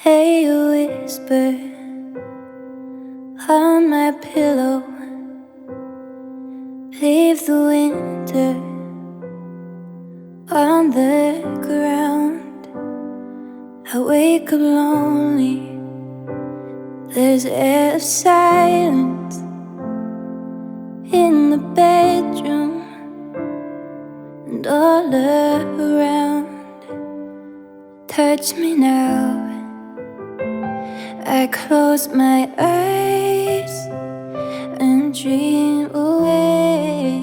They whisper on my pillow. Leave the winter on the ground. I wake up lonely. There's air of silence in the bedroom and all around. Touch me now. I close my eyes and dream away.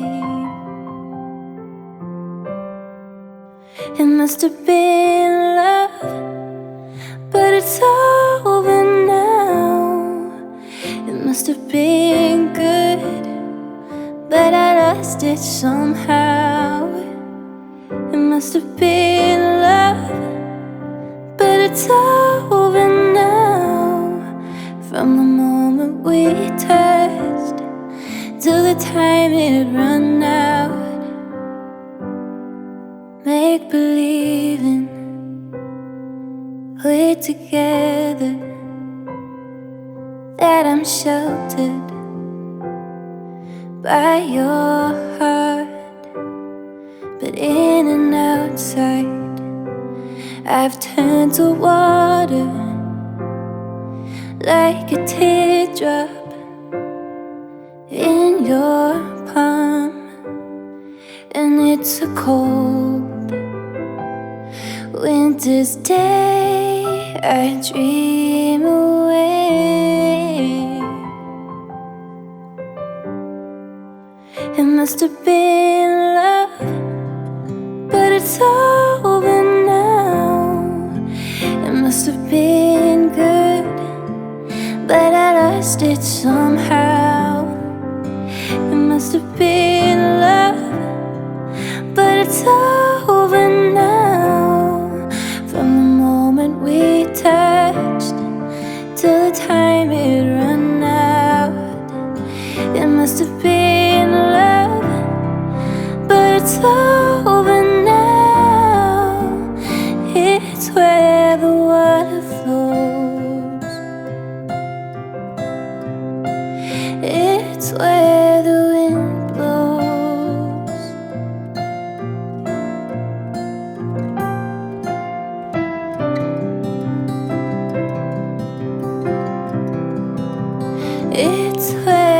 It must have been love, but it's over now. It must have been good, but I lost it somehow. It must have been love, but it's over time it run out. Make believing we're together, that I'm sheltered by your heart, but in and outside, I've turned to water like a teardrop your palm, and it's a cold winter's day. I dream away. It must have been love, but it's over now. It must have been good but I lost it somehow. Must have been love, but it's over now. From the moment we touched till the time it ran out, it must have been It's where